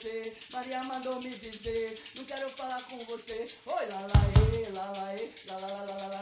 você. Maria mandou me dizer, não quero falar com você. Oi, lá, lá, ê, lá, lá, ê, lá, lá, lá, lá, lá,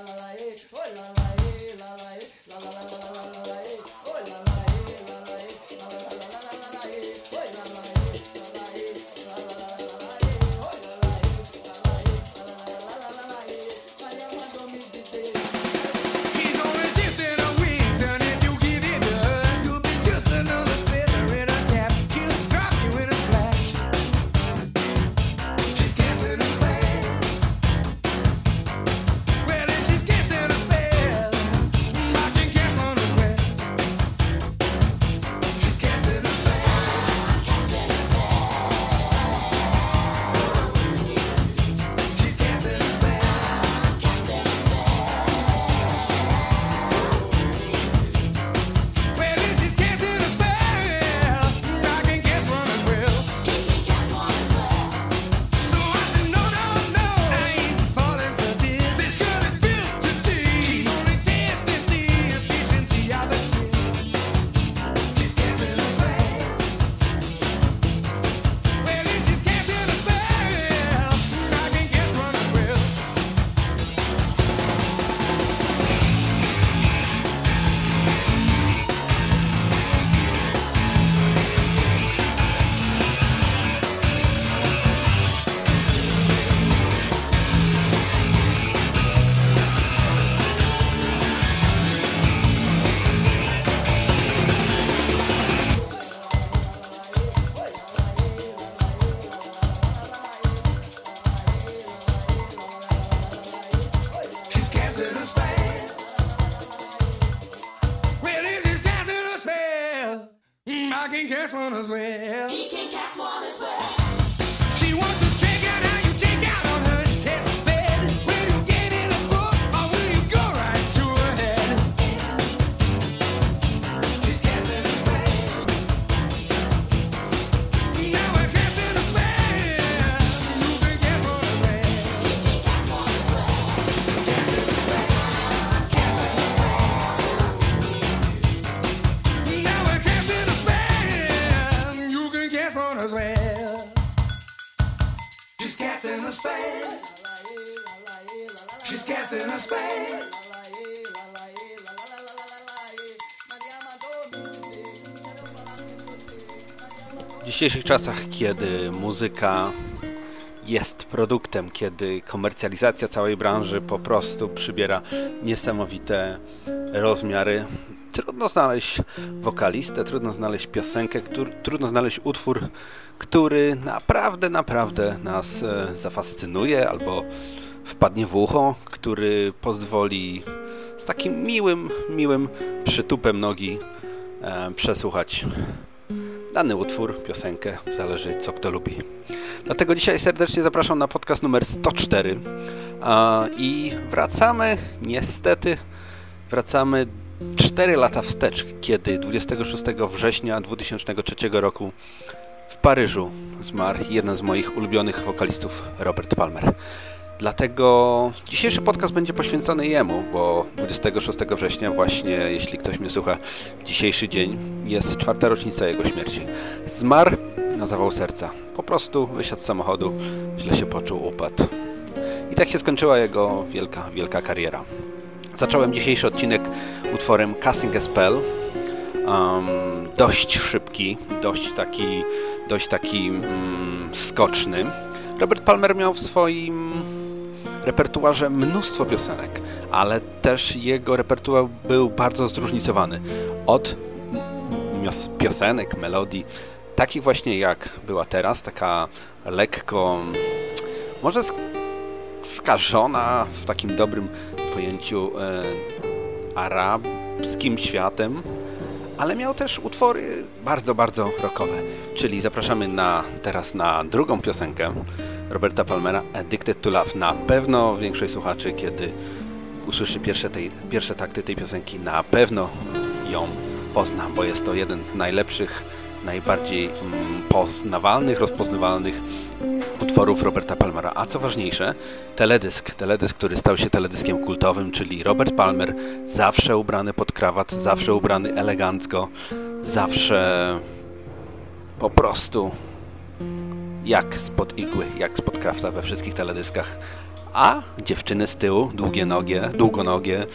dzisiejszych czasach, kiedy muzyka jest produktem, kiedy komercjalizacja całej branży po prostu przybiera niesamowite rozmiary, trudno znaleźć wokalistę, trudno znaleźć piosenkę, któr, trudno znaleźć utwór, który naprawdę, naprawdę nas e, zafascynuje albo wpadnie w ucho, który pozwoli z takim miłym, miłym przytupem nogi e, przesłuchać dany utwór, piosenkę, zależy co kto lubi. Dlatego dzisiaj serdecznie zapraszam na podcast numer 104 a, i wracamy, niestety, wracamy 4 lata wstecz, kiedy 26 września 2003 roku w Paryżu zmarł jeden z moich ulubionych wokalistów, Robert Palmer. Dlatego dzisiejszy podcast będzie poświęcony jemu, bo 26 września właśnie, jeśli ktoś mnie słucha, dzisiejszy dzień jest czwarta rocznica jego śmierci. Zmarł na zawał serca. Po prostu wysiadł z samochodu, źle się poczuł, upadł. I tak się skończyła jego wielka, wielka kariera. Zacząłem dzisiejszy odcinek utworem Casting a Spell. Um, dość szybki, dość taki, dość taki mm, skoczny. Robert Palmer miał w swoim repertuarze mnóstwo piosenek, ale też jego repertuar był bardzo zróżnicowany. Od piosenek, melodii, takich właśnie jak była teraz, taka lekko, może sk- skażona w takim dobrym pojęciu e, arabskim światem, ale miał też utwory bardzo, bardzo rockowe. Czyli zapraszamy na, teraz na drugą piosenkę Roberta Palmera, Addicted to Love. Na pewno większość słuchaczy, kiedy usłyszy pierwsze, tej, pierwsze takty tej piosenki, na pewno ją pozna, bo jest to jeden z najlepszych, najbardziej mm, poznawalnych, rozpoznawalnych utworów Roberta Palmera. A co ważniejsze, teledysk, teledysk, który stał się teledyskiem kultowym, czyli Robert Palmer, zawsze ubrany pod krawat, zawsze ubrany elegancko, zawsze po prostu jak spod igły, jak spod krafta we wszystkich teledyskach. A dziewczyny z tyłu, długie nogie, długonogie,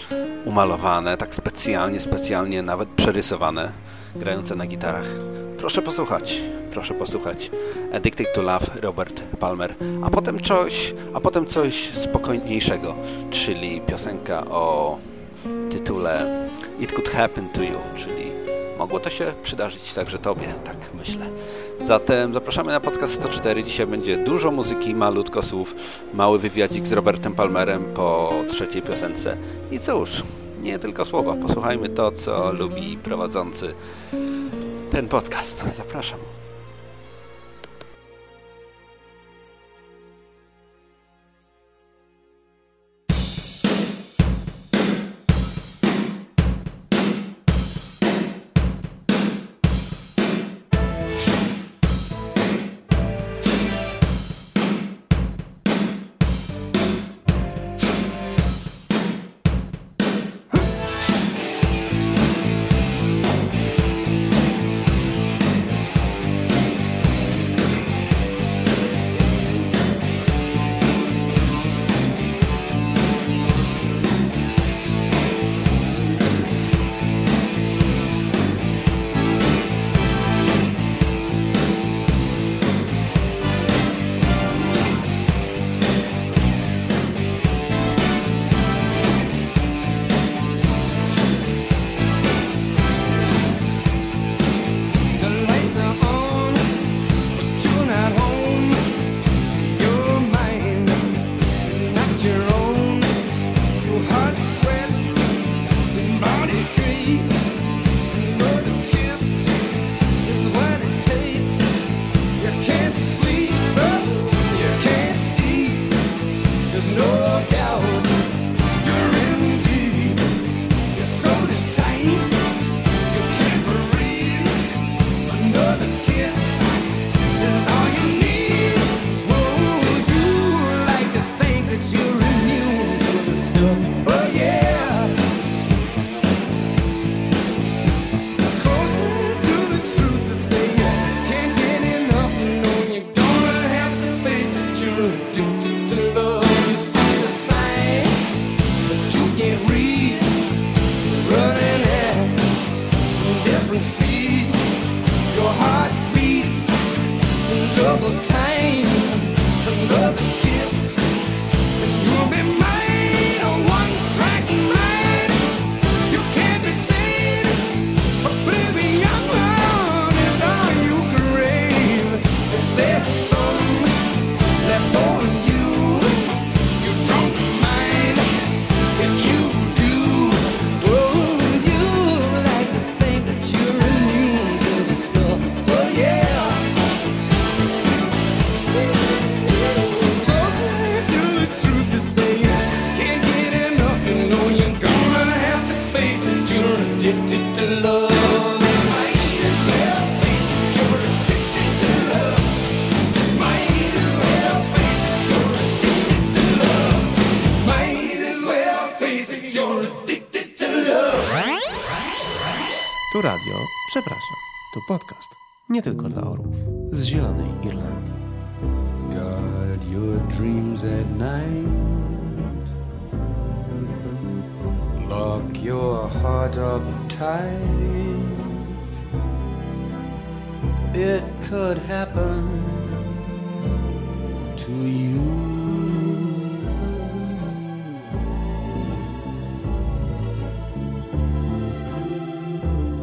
umalowane, tak specjalnie, specjalnie nawet przerysowane, grające na gitarach. Proszę posłuchać, proszę posłuchać. Addicted to Love, Robert Palmer. A potem coś, a potem coś spokojniejszego, czyli piosenka o tytule It Could Happen to You, czyli mogło to się przydarzyć także Tobie, tak myślę. Zatem zapraszamy na podcast 104. Dzisiaj będzie dużo muzyki, malutko słów, mały wywiadzik z Robertem Palmerem po trzeciej piosence. I cóż, nie tylko słowa. Posłuchajmy to, co lubi prowadzący ten podcast. Zapraszam.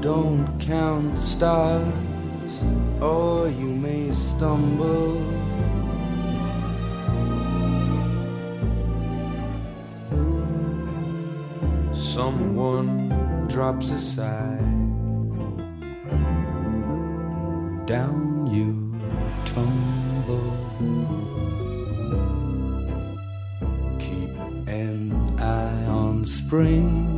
don't count stars, or you may stumble. Someone drops a sigh, down you tumble. Keep an eye on spring.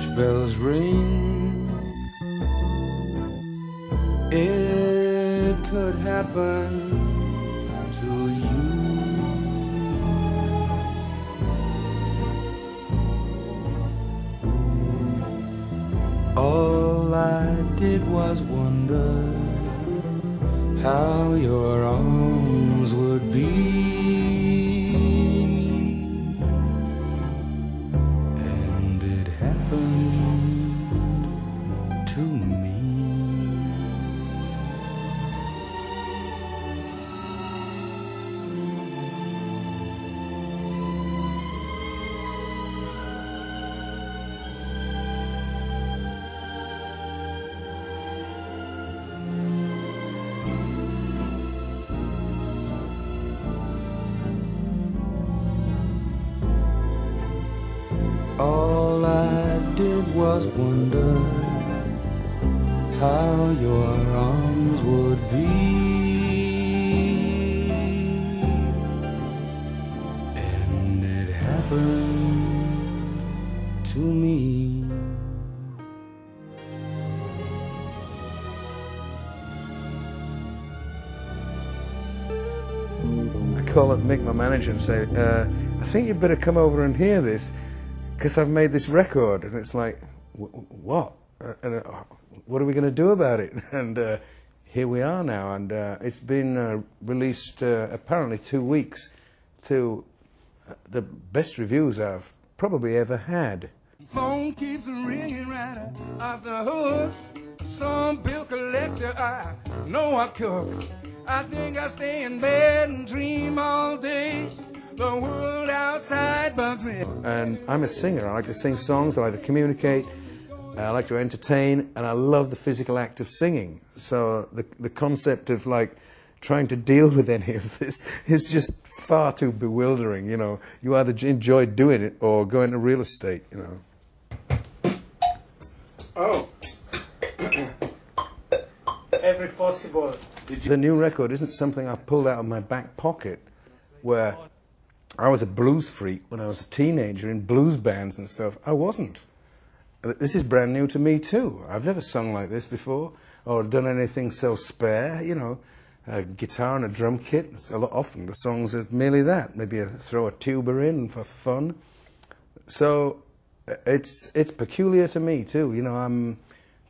church bells ring. It could happen to you. All I did was wonder how your arms would be. Was wonder how your arms would be. And it happened to me. I call up Mick, my manager, and say, uh, I think you'd better come over and hear this because I've made this record. And it's like, what? Uh, and, uh, what are we going to do about it? And uh, here we are now, and uh, it's been uh, released uh, apparently two weeks to the best reviews I've probably ever had. Phone keeps ringing right off the hook. Some bill collector, I know I cook. I think I stay in bed and dream all day. The world outside bugs me. And I'm a singer. I like to sing songs. I like to communicate. Uh, I like to entertain, and I love the physical act of singing. So the the concept of like trying to deal with any of this is just far too bewildering. You know, you either enjoy doing it or go into real estate. You know. Oh, every possible. The new record isn't something I pulled out of my back pocket, where I was a blues freak when I was a teenager in blues bands and stuff. I wasn't. This is brand new to me too. I've never sung like this before or done anything so spare, you know. A guitar and a drum kit. a lot often the songs are merely that. Maybe a, throw a tuba in for fun. So uh, it's it's peculiar to me too. You know, I'm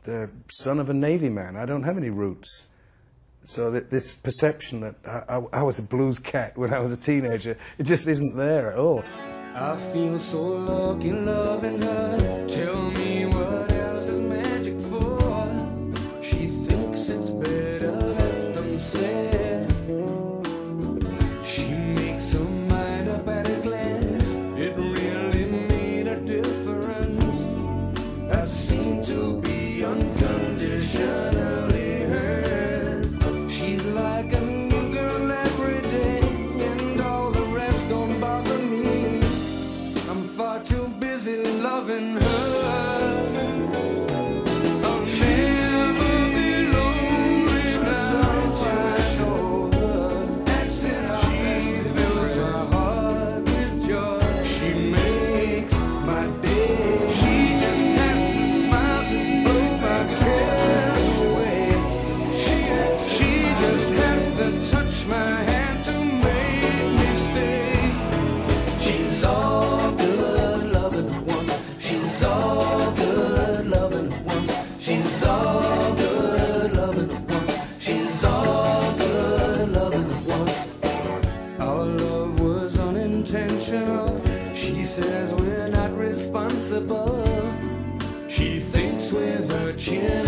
the son of a navy man. I don't have any roots. So that this perception that I, I, I was a blues cat when I was a teenager, it just isn't there at all. I feel so lucky loving her. Tell me what responsible. She thinks with her chin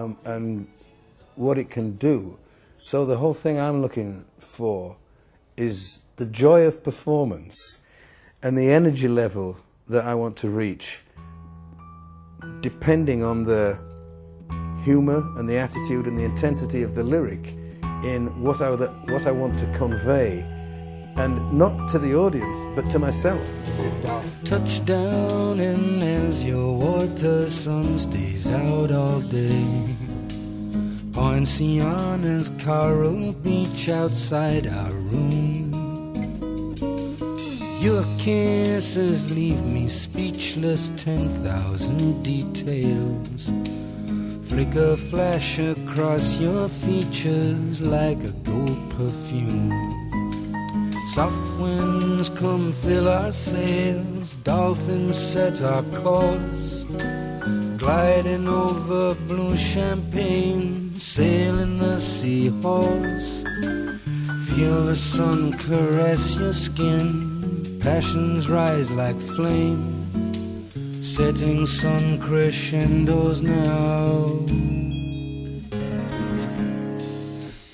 um, and what it can do. So the whole thing I'm looking for is the joy of performance and the energy level that I want to reach, depending on the humor and the attitude and the intensity of the lyric in what I, what I want to convey and not to the audience, but to myself. Touchdown in as your water sun stays out all day. Poinciana's coral beach outside our room. Your kisses leave me speechless, ten thousand details. Flicker flash across your features like a gold perfume. Soft winds come fill our sails, dolphins set our course, gliding over blue champagne, sailing the seahorse. Feel the sun caress your skin, passions rise like flame, setting sun crescendos now.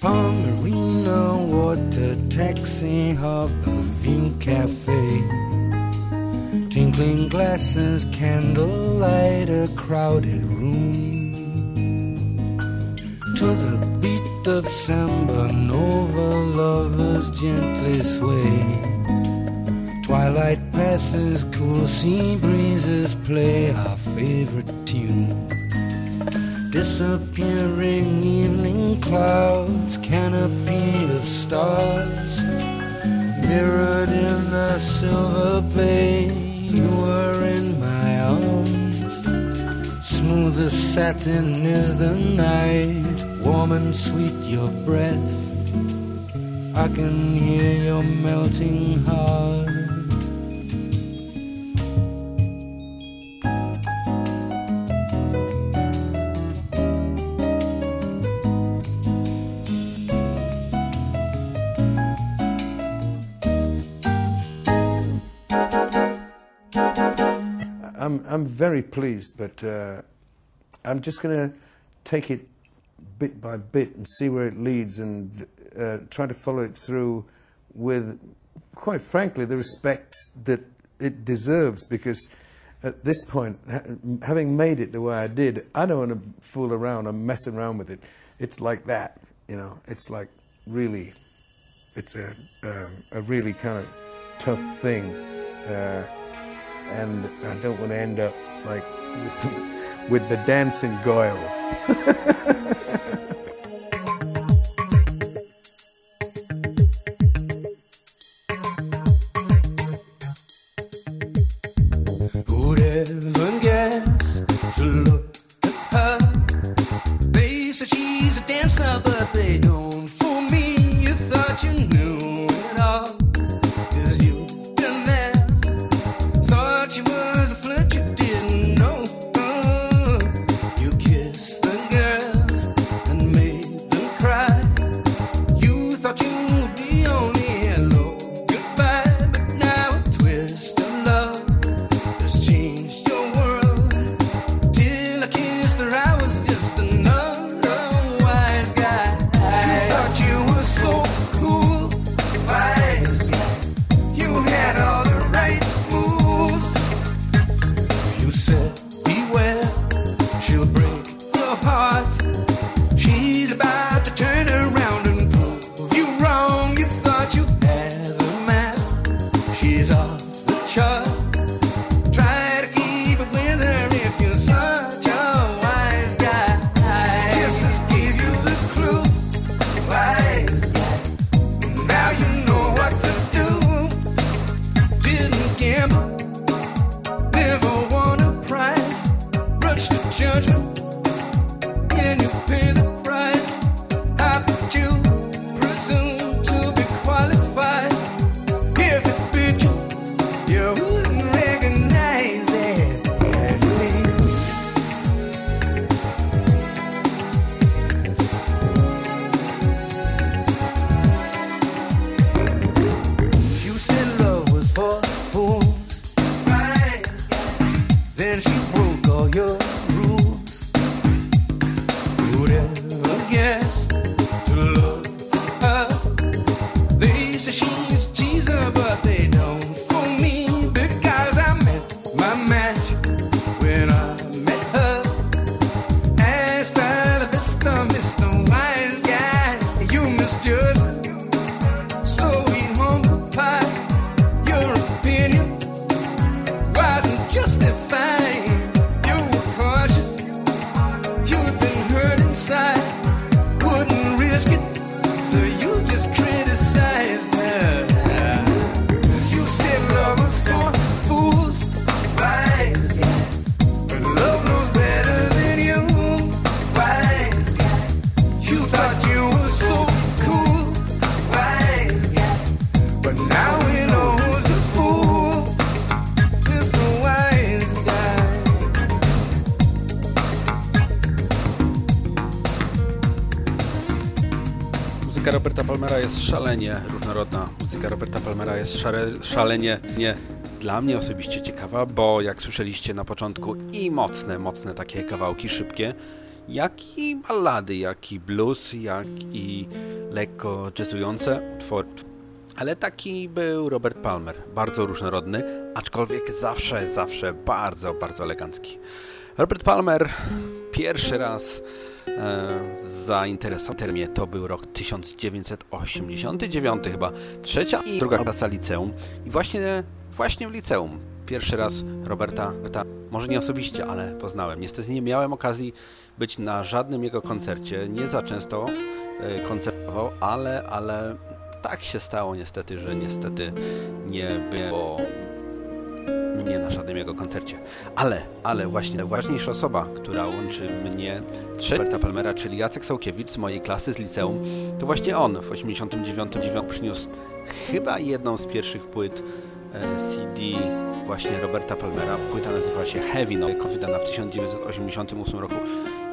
Palmerina water taxi harbor view cafe. Tinkling glasses, candlelight, a crowded room. To the beat of samba nova, lovers gently sway. Twilight passes, cool sea breezes play our favorite tune. Disappearing evening clouds, canopy of stars. Mirrored in the silver bay, you were in my arms. Smooth as satin is the night, warm and sweet your breath. I can hear your melting heart. Very pleased, but uh, I'm just going to take it bit by bit and see where it leads and uh, try to follow it through with, quite frankly, the respect that it deserves because at this point, ha- having made it the way I did, I don't want to fool around and mess around with it. It's like that, you know, it's like really, it's a, um, a really kind of tough thing. Uh, and I don't want to end up like with, the dancing goyles. szalenie nie dla mnie osobiście ciekawa, bo jak słyszeliście na początku i mocne, mocne takie kawałki szybkie, jak i ballady, jak i blues, jak i lekko jazzujące utwory. Ale taki był Robert Palmer, bardzo różnorodny, aczkolwiek zawsze, zawsze bardzo, bardzo elegancki. Robert Palmer pierwszy raz zainteresował mnie. To był rok 1989 chyba. Trzecia i druga klasa liceum. I właśnie, właśnie w liceum pierwszy raz Roberta, Roberta, może nie osobiście, ale poznałem. Niestety nie miałem okazji być na żadnym jego koncercie. Nie za często e, koncertował, ale, ale tak się stało niestety, że niestety nie było mnie na żadnym jego koncercie. Ale, ale właśnie najważniejsza osoba, która łączy mnie, Roberta Palmera, czyli Jacek Sałkiewicz z mojej klasy z liceum, to właśnie on w 89 przyniósł chyba jedną z pierwszych płyt e, CD właśnie Roberta Palmera. Płyta nazywa się Heavy No, wydana w 1988 roku.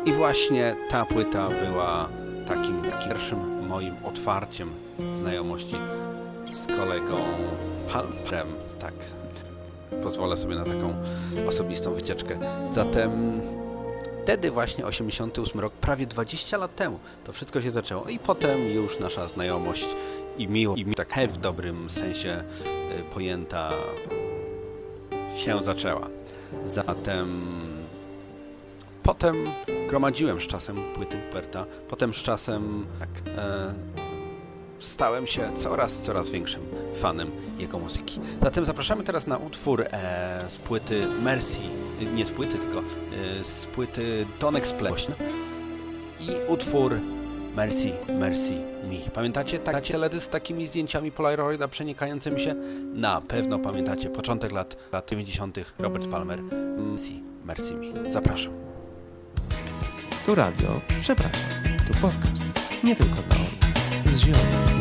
I właśnie ta płyta była takim pierwszym moim otwarciem znajomości z kolegą Palmerem, tak, pozwolę sobie na taką osobistą wycieczkę. Zatem wtedy właśnie 88 rok, prawie 20 lat temu, to wszystko się zaczęło i potem już nasza znajomość i miło, i tak w dobrym sensie y, pojęta się zaczęła. Zatem potem gromadziłem z czasem płyty Berta, potem z czasem tak, e, stałem się coraz, coraz większym fanem jego muzyki. Zatem zapraszamy teraz na utwór e, z płyty Mercy, nie z płyty, tylko e, z płyty Don't Explain i utwór Mercy, Mercy Me. Pamiętacie taki teledysk z takimi zdjęciami Polaroida przenikającymi się? Na pewno pamiętacie początek lat, lat 90. Robert Palmer. Mercy, Mercy Me. Zapraszam. Tu radio, przepraszam, tu podcast, nie tylko dla orłów z zielonym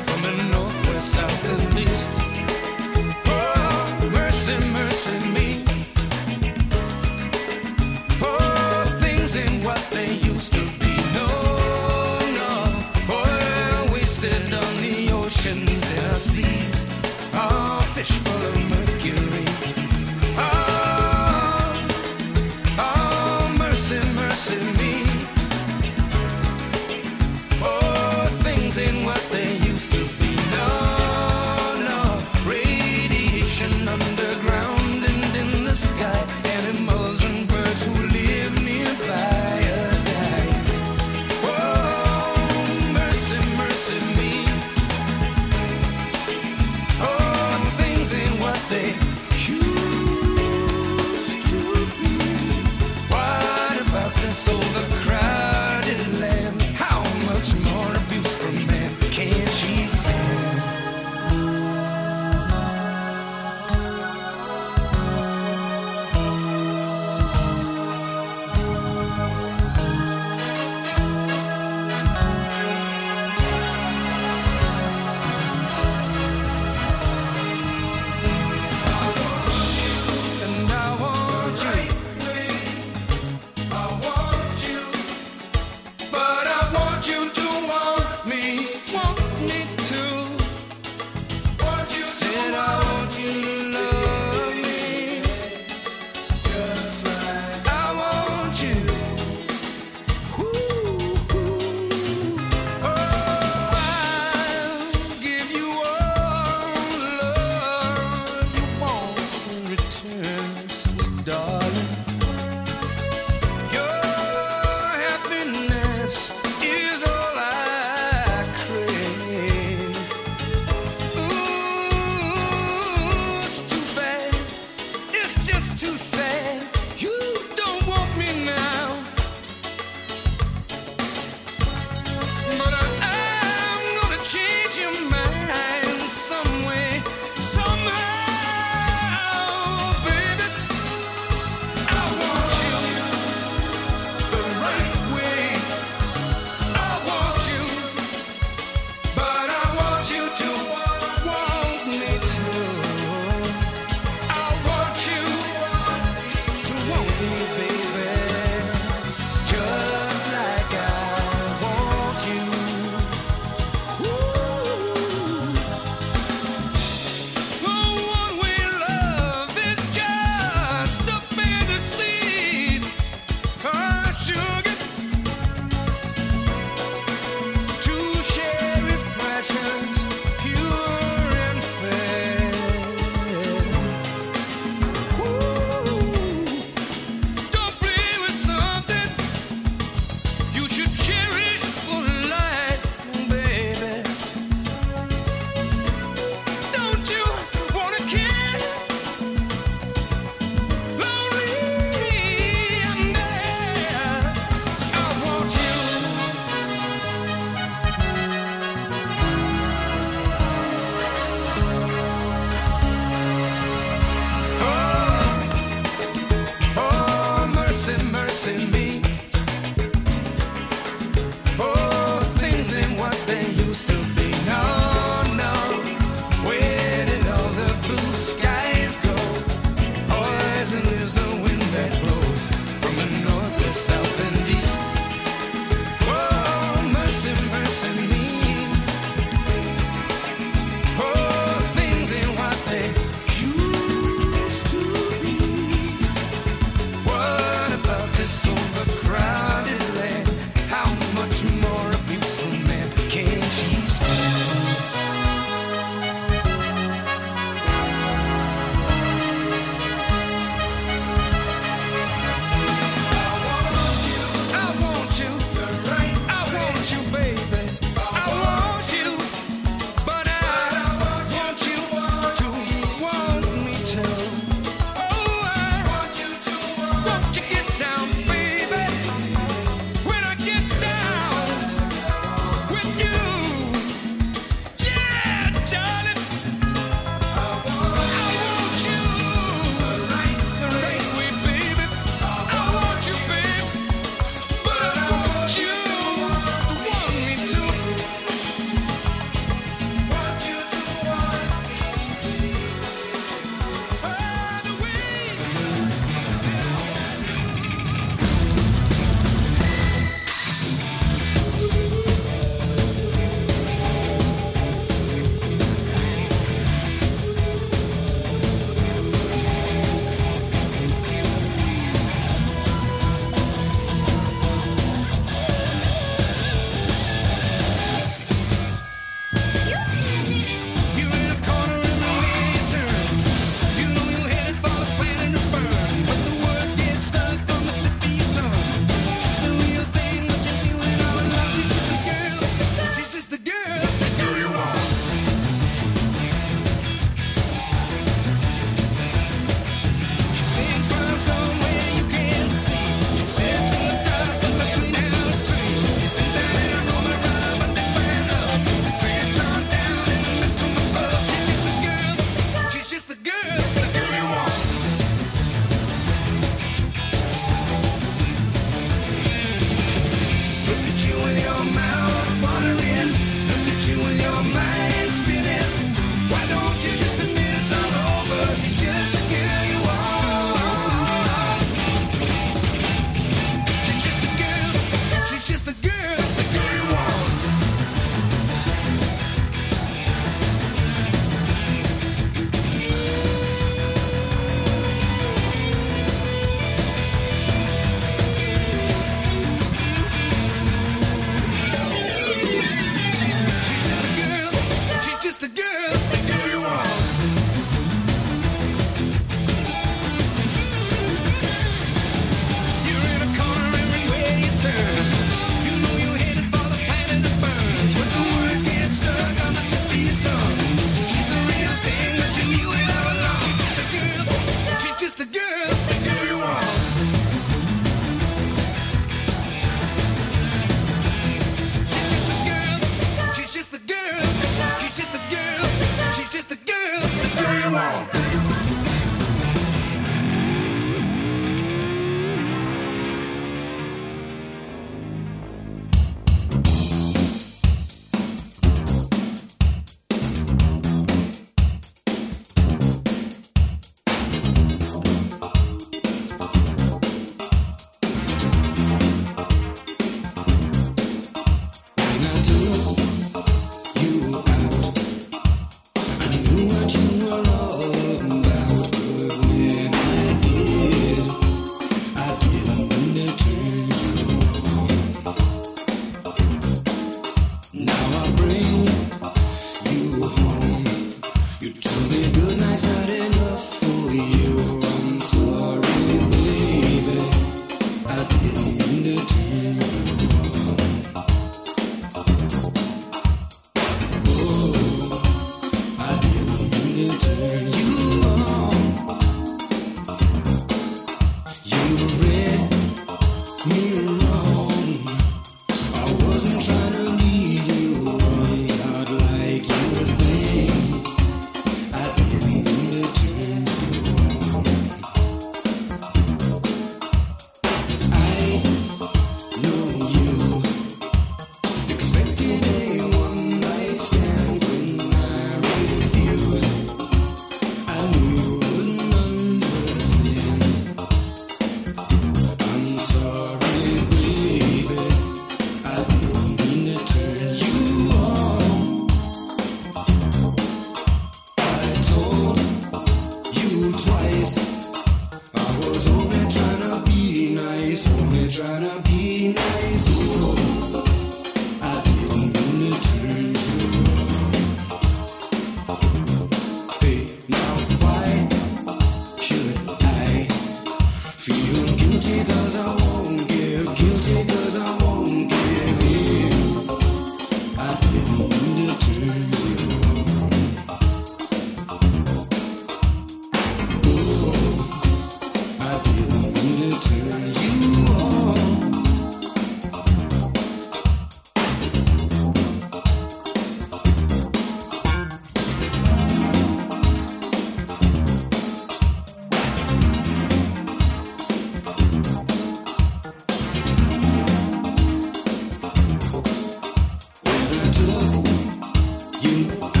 You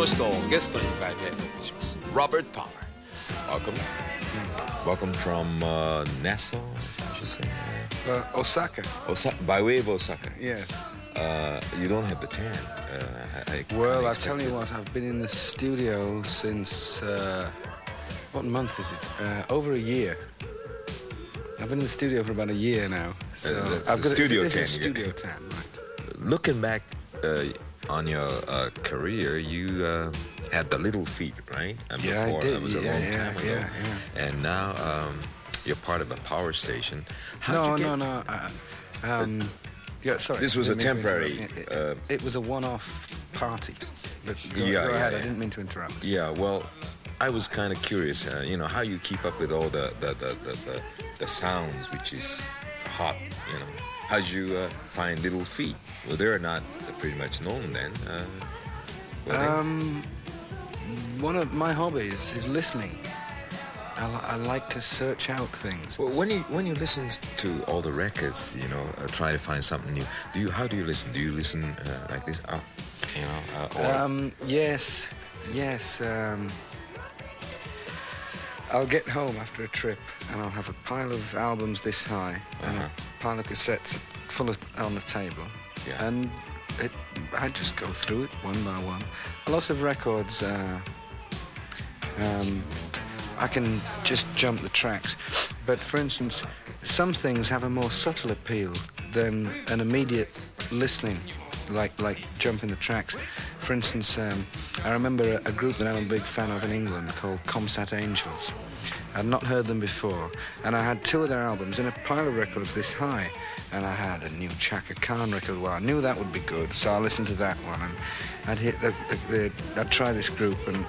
の人をゲストに迎えてお送りします Robert Palmer Welcome Welcome from uh, Nassau I should say Uh, Osaka. Osa- by way of Osaka Yeah. uh, You don't have the tan uh, I, I Well, kinda I tell you expected- what, I've been in the studio since uh, what month is it? Uh, over a year. I've been in the studio for about a year now. So Uh, that's I've the got studio a, this is tan, studio yeah. tan, right? Looking back uh, on your uh, career, you uh, had the Little Feat, right? And Yeah, I did. That was a Yeah, long yeah, time ago. yeah, And now um, you're part of a power station. How'd no, get, no, no. Uh, um, yeah, sorry. This was a Didn't mean to temporary. It, uh, it, was a one-off party. But go, Yeah, go yeah, ahead. yeah. I didn't mean to interrupt. Yeah, well, I was kind of curious, uh, you know, how you keep up with all the the, the, the, the, the sounds, which is hot, you know. How'd you uh, find Little Feat? Well, they're not pretty much known then. Uh. Um, one of my hobbies is listening. I, li- I like to search out things. Well, when you when you listen to all the records, you know, uh, try to find something new. Do you? How do you listen? Do you listen uh, like this? Uh, you know, uh, Um, yes, yes. Um, I'll get home after a trip and I'll have a pile of albums this high and Uh-huh. a pile of cassettes full of on the table. Yeah. And it, I just go through it one by one. A lot of records, uh, um, I can just jump the tracks. But for instance, some things have a more subtle appeal than an immediate listening, like like jumping the tracks. For instance, um, I remember a, a group that I'm a big fan of in England called Comsat Angels. I'd not heard them before, and I had two of their albums in a pile of records this high, and I had a new Chaka Khan record. Well, I knew that would be good, so I listened to that one, and I'd hit the, the, the I'd try this group, and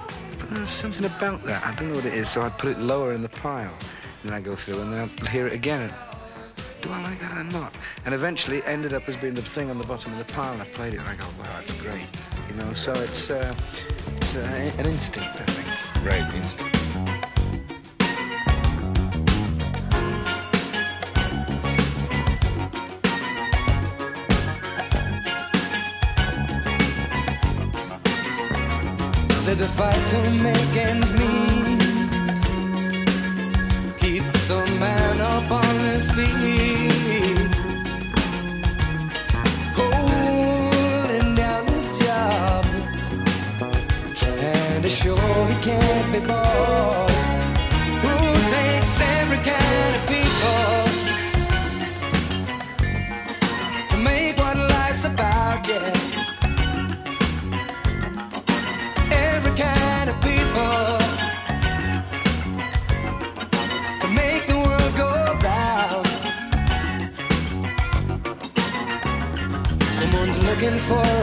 there's something about that. I don't know what it is, so I'd put it lower in the pile, and then I'd go through, and then I'd hear it again. And, do I like that or not? And eventually it ended up as being the thing on the bottom of the pile, and I played it, and I go, wow, that's great. You know, so it's, uh, it's uh, an instinct, I think. right instinct. Said to fight to make ends meet. Keeps a man up on his feet. For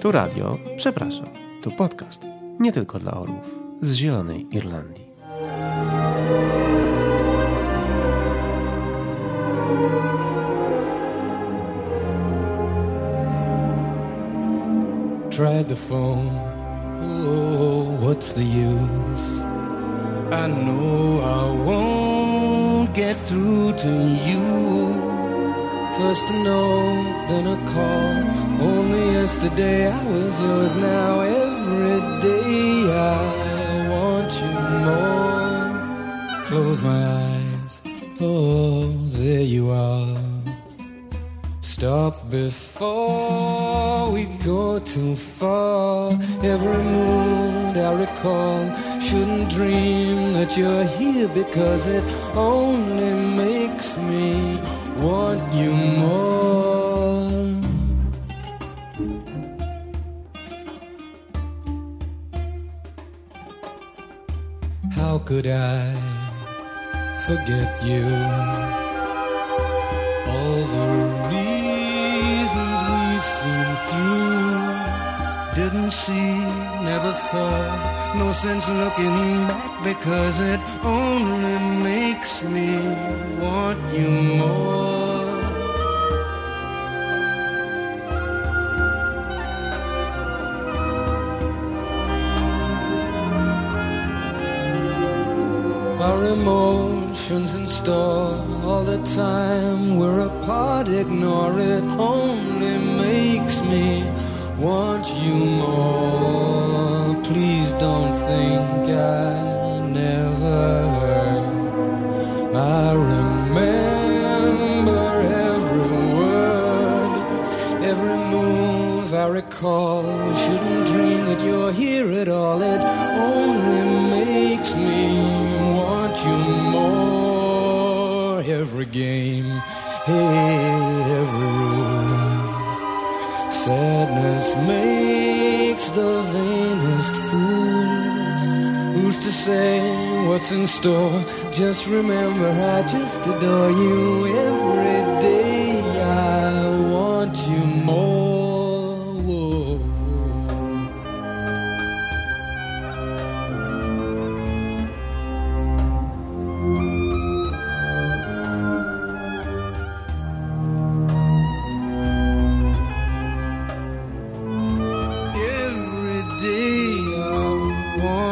Tu radio, przepraszam, tu podcast. Nie tylko dla orłów z Zielonej Irlandii. Tried the phone. Oh, what's the use? I know I won't get through to you. First a note, then a call. Only yesterday I was yours. Now every day I want you more. Close my eyes. Oh, there you are. Stop before we go too far. Every mood I recall shouldn't dream that you're here because it only makes me want you more. Could I forget you? All the reasons we've seen through didn't see, never thought, no sense looking back because it only makes me want you more. Emotions in store all the time. We're apart, ignore it. Only makes me want you more. Please don't think I never heard. I remember every word, every move I recall. Shouldn't dream that you're here at all. It only game, every rule. Sadness makes the vainest fools. Who's to say what's in store? Just remember, I just adore you every day.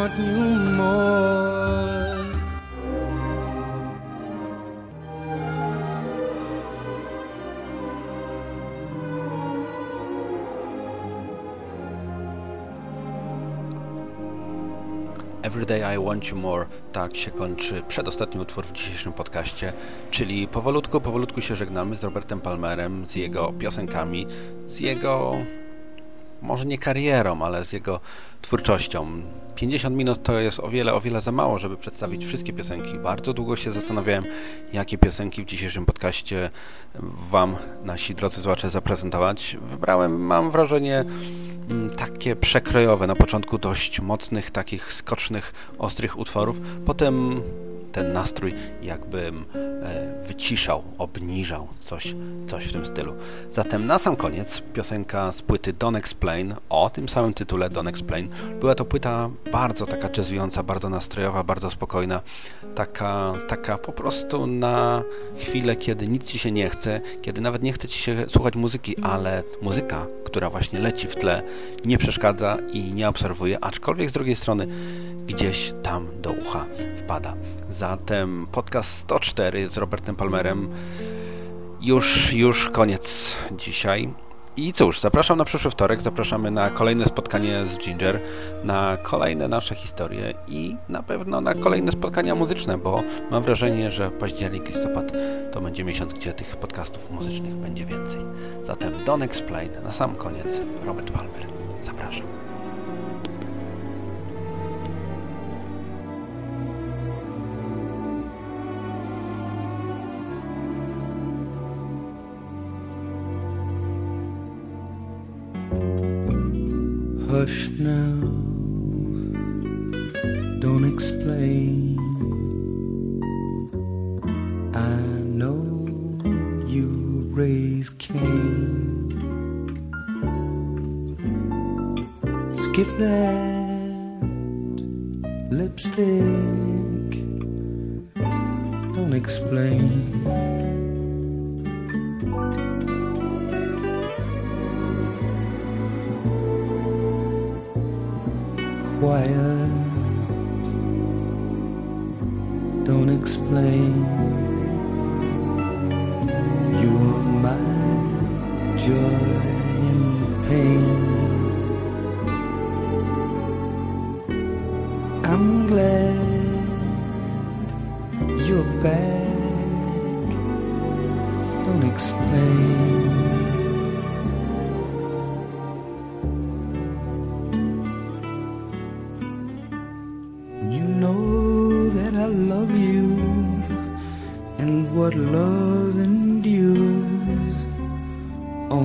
Want you more. Everyday I Want You More, tak się kończy przedostatni utwór w dzisiejszym podcaście, czyli powolutku, powolutku się żegnamy z Robertem Palmerem, z jego piosenkami, z jego może nie karierą, ale z jego twórczością. 50 minut to jest o wiele, o wiele za mało, żeby przedstawić wszystkie piosenki. Bardzo długo się zastanawiałem, jakie piosenki w dzisiejszym podcaście Wam, nasi drodzy złacze, zaprezentować. Wybrałem, mam wrażenie, mm, takie przekrojowe, na początku dość mocnych, takich skocznych, ostrych utworów. Potem ten nastrój jakbym e, wyciszał, obniżał, coś, coś w tym stylu. Zatem na sam koniec piosenka z płyty Don't Explain, o tym samym tytule Don't Explain. Była to płyta bardzo taka jazzująca, bardzo nastrojowa, bardzo spokojna, taka, taka po prostu na chwilę, kiedy nic Ci się nie chce, kiedy nawet nie chce Ci się słuchać muzyki, ale muzyka, która właśnie leci w tle, nie przeszkadza i nie obserwuje, aczkolwiek z drugiej strony gdzieś tam do ucha wpada. Zatem podcast 104 z Robertem Palmerem już, już koniec dzisiaj. I cóż, zapraszam na przyszły wtorek, zapraszamy na kolejne spotkanie z Ginger, na kolejne nasze historie i na pewno na kolejne spotkania muzyczne, bo mam wrażenie, że październik, listopad to będzie miesiąc, gdzie tych podcastów muzycznych będzie więcej. Zatem Don't Explain, na sam koniec, Robert Palmer. Zapraszam.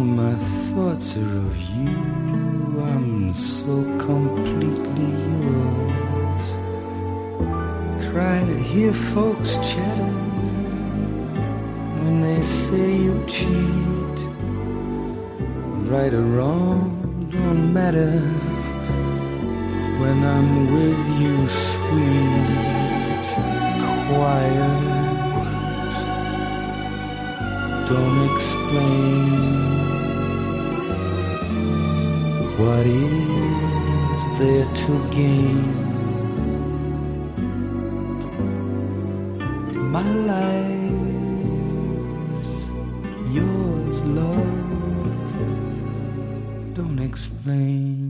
My thoughts are of you. I'm so completely yours. Cry to hear folks chatter when they say you cheat. Right or wrong don't matter when I'm with you, sweet, quiet. Don't explain what is there to gain. My life's yours, love. don't explain.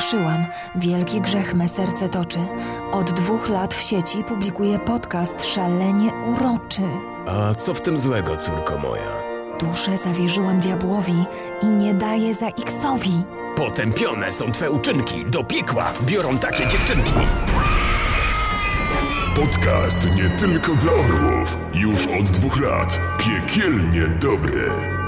Zgrzeszyłam. Wielki grzech me serce toczy. Od dwóch lat w sieci publikuję podcast szalenie uroczy. A co w tym złego, córko moja? Duszę zawierzyłam diabłowi i nie daję za X-owi. Potępione są twe uczynki. Do piekła biorą takie dziewczynki. Podcast nie tylko dla orłów. Już od dwóch lat. Piekielnie dobry.